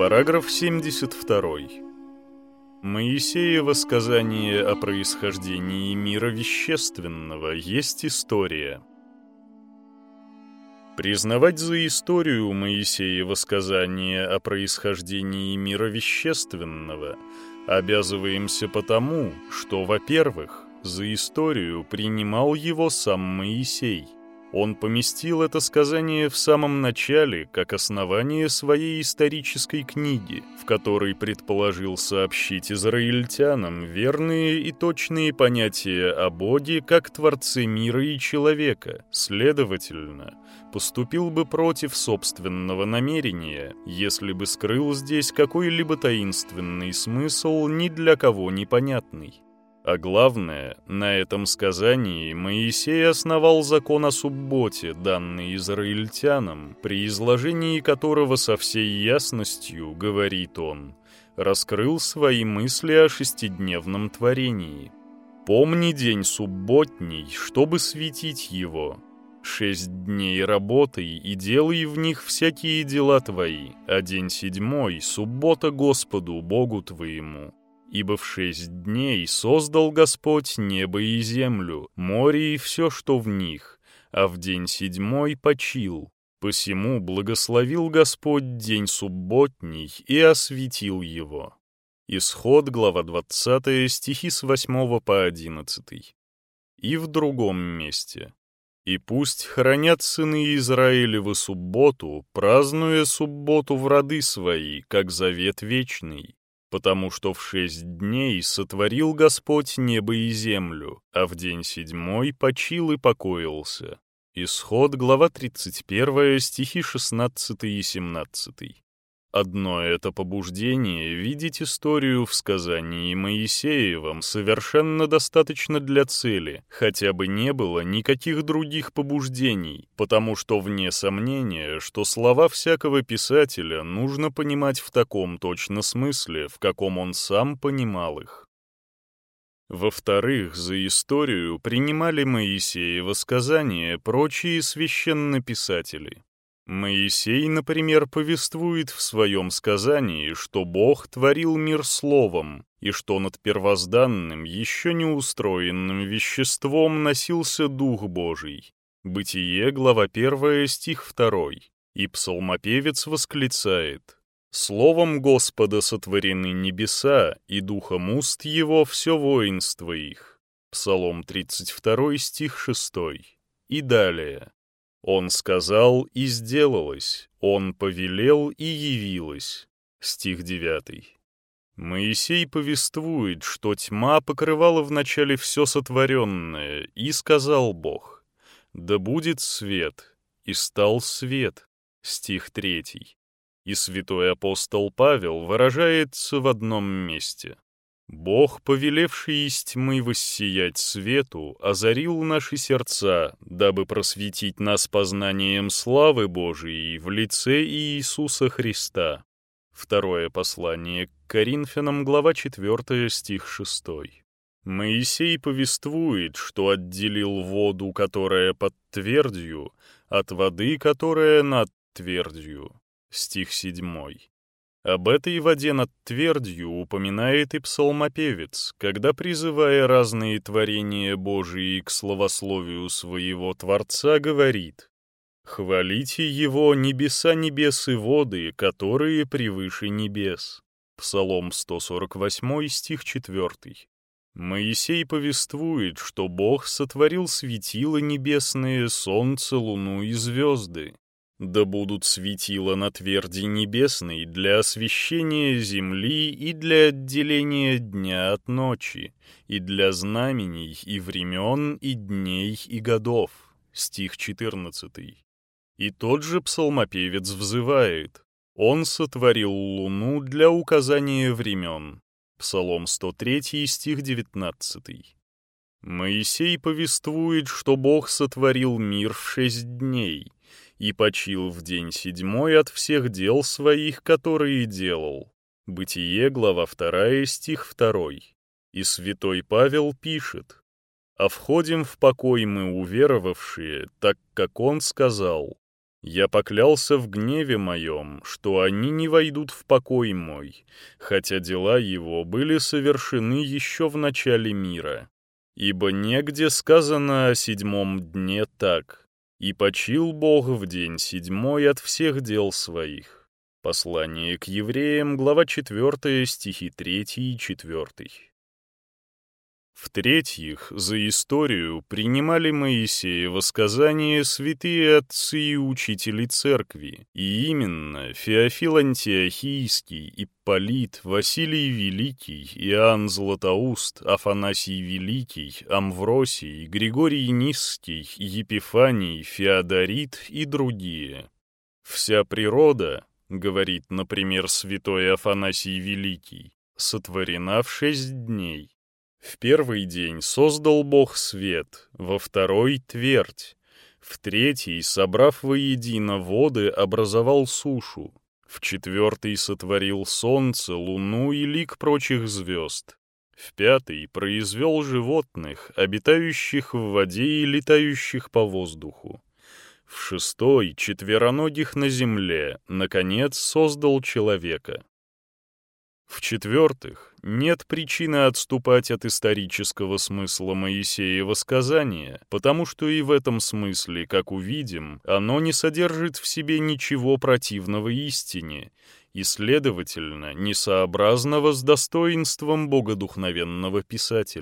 Параграф 72. Моисеево сказание о происхождении мира вещественного есть история. Признавать за историю Моисеева сказание о происхождении мира вещественного обязываемся потому, что, во-первых, за историю принимал его сам Моисей – он поместил это сказание в самом начале, как основание своей исторической книги, в которой предположил сообщить израильтянам верные и точные понятия о Боге как Творце мира и человека. Следовательно, поступил бы против собственного намерения, если бы скрыл здесь какой-либо таинственный смысл ни для кого непонятный. А главное, на этом сказании Моисей основал закон о субботе, данный израильтянам, при изложении которого со всей ясностью, говорит он, раскрыл свои мысли о шестидневном творении. «Помни день субботний, чтобы светить его. Шесть дней работай и делай в них всякие дела твои, а день седьмой — суббота Господу, Богу твоему» Ибо в шесть дней создал Господь небо и землю, море и все, что в них, а в день седьмой почил. Посему благословил Господь день субботний и осветил его. Исход, глава 20, стихи с 8 по 11. И в другом месте. «И пусть хранят сыны Израилевы субботу, празднуя субботу в роды свои, как завет вечный потому что в шесть дней сотворил Господь небо и землю, а в день седьмой почил и покоился». Исход, глава 31, стихи 16 и 17. Одно это побуждение видеть историю в сказании Моисеевом совершенно достаточно для цели, хотя бы не было никаких других побуждений, потому что вне сомнения, что слова всякого писателя нужно понимать в таком точно смысле, в каком он сам понимал их. Во-вторых, за историю принимали Моисеево сказания прочие священнописатели. Моисей, например, повествует в своем сказании, что Бог творил мир словом, и что над первозданным, еще не устроенным веществом носился Дух Божий. Бытие, глава 1, стих 2. И псалмопевец восклицает «Словом Господа сотворены небеса, и духом уст его все воинство их». Псалом 32, стих 6. И далее. Он сказал, и сделалось, он повелел, и явилось. Стих 9. Моисей повествует, что тьма покрывала вначале все сотворенное, и сказал Бог, «Да будет свет», и стал свет. Стих 3. И святой апостол Павел выражается в одном месте. Бог, повелевший из тьмы воссиять свету, озарил наши сердца, дабы просветить нас познанием славы Божией в лице Иисуса Христа. Второе послание к Коринфянам, глава 4, стих 6. Моисей повествует, что отделил воду, которая под твердью, от воды, которая над твердью. Стих 7. Об этой воде над твердью упоминает и псалмопевец, когда, призывая разные творения Божии к словословию своего Творца, говорит «Хвалите Его небеса небес и воды, которые превыше небес». Псалом 148, стих 4. Моисей повествует, что Бог сотворил светила небесные, солнце, луну и звезды, да будут светила на тверди небесной для освещения земли и для отделения дня от ночи, и для знамений и времен, и дней, и годов. Стих 14. И тот же псалмопевец взывает. Он сотворил луну для указания времен. Псалом 103, стих 19. Моисей повествует, что Бог сотворил мир в шесть дней — и почил в день седьмой от всех дел своих, которые делал». Бытие, глава 2, стих 2. И святой Павел пишет, «А входим в покой мы уверовавшие, так как он сказал, Я поклялся в гневе моем, что они не войдут в покой мой, хотя дела его были совершены еще в начале мира. Ибо негде сказано о седьмом дне так, и почил Бог в день седьмой от всех дел своих. Послание к евреям, глава 4, стихи 3 и 4. В-третьих, за историю принимали Моисеево сказания святые отцы и учители церкви, и именно Феофил Антиохийский, Ипполит, Василий Великий, Иоанн Златоуст, Афанасий Великий, Амвросий, Григорий Низкий, Епифаний, Феодорит и другие. Вся природа, говорит, например, святой Афанасий Великий, сотворена в шесть дней. В первый день создал Бог свет, во второй — твердь, в третий, собрав воедино воды, образовал сушу, в четвертый сотворил солнце, луну и лик прочих звезд, в пятый произвел животных, обитающих в воде и летающих по воздуху, в шестой — четвероногих на земле, наконец создал человека. В-четвертых, нет причины отступать от исторического смысла Моисеева сказания, потому что и в этом смысле, как увидим, оно не содержит в себе ничего противного истине и, следовательно, несообразного с достоинством богодухновенного писателя.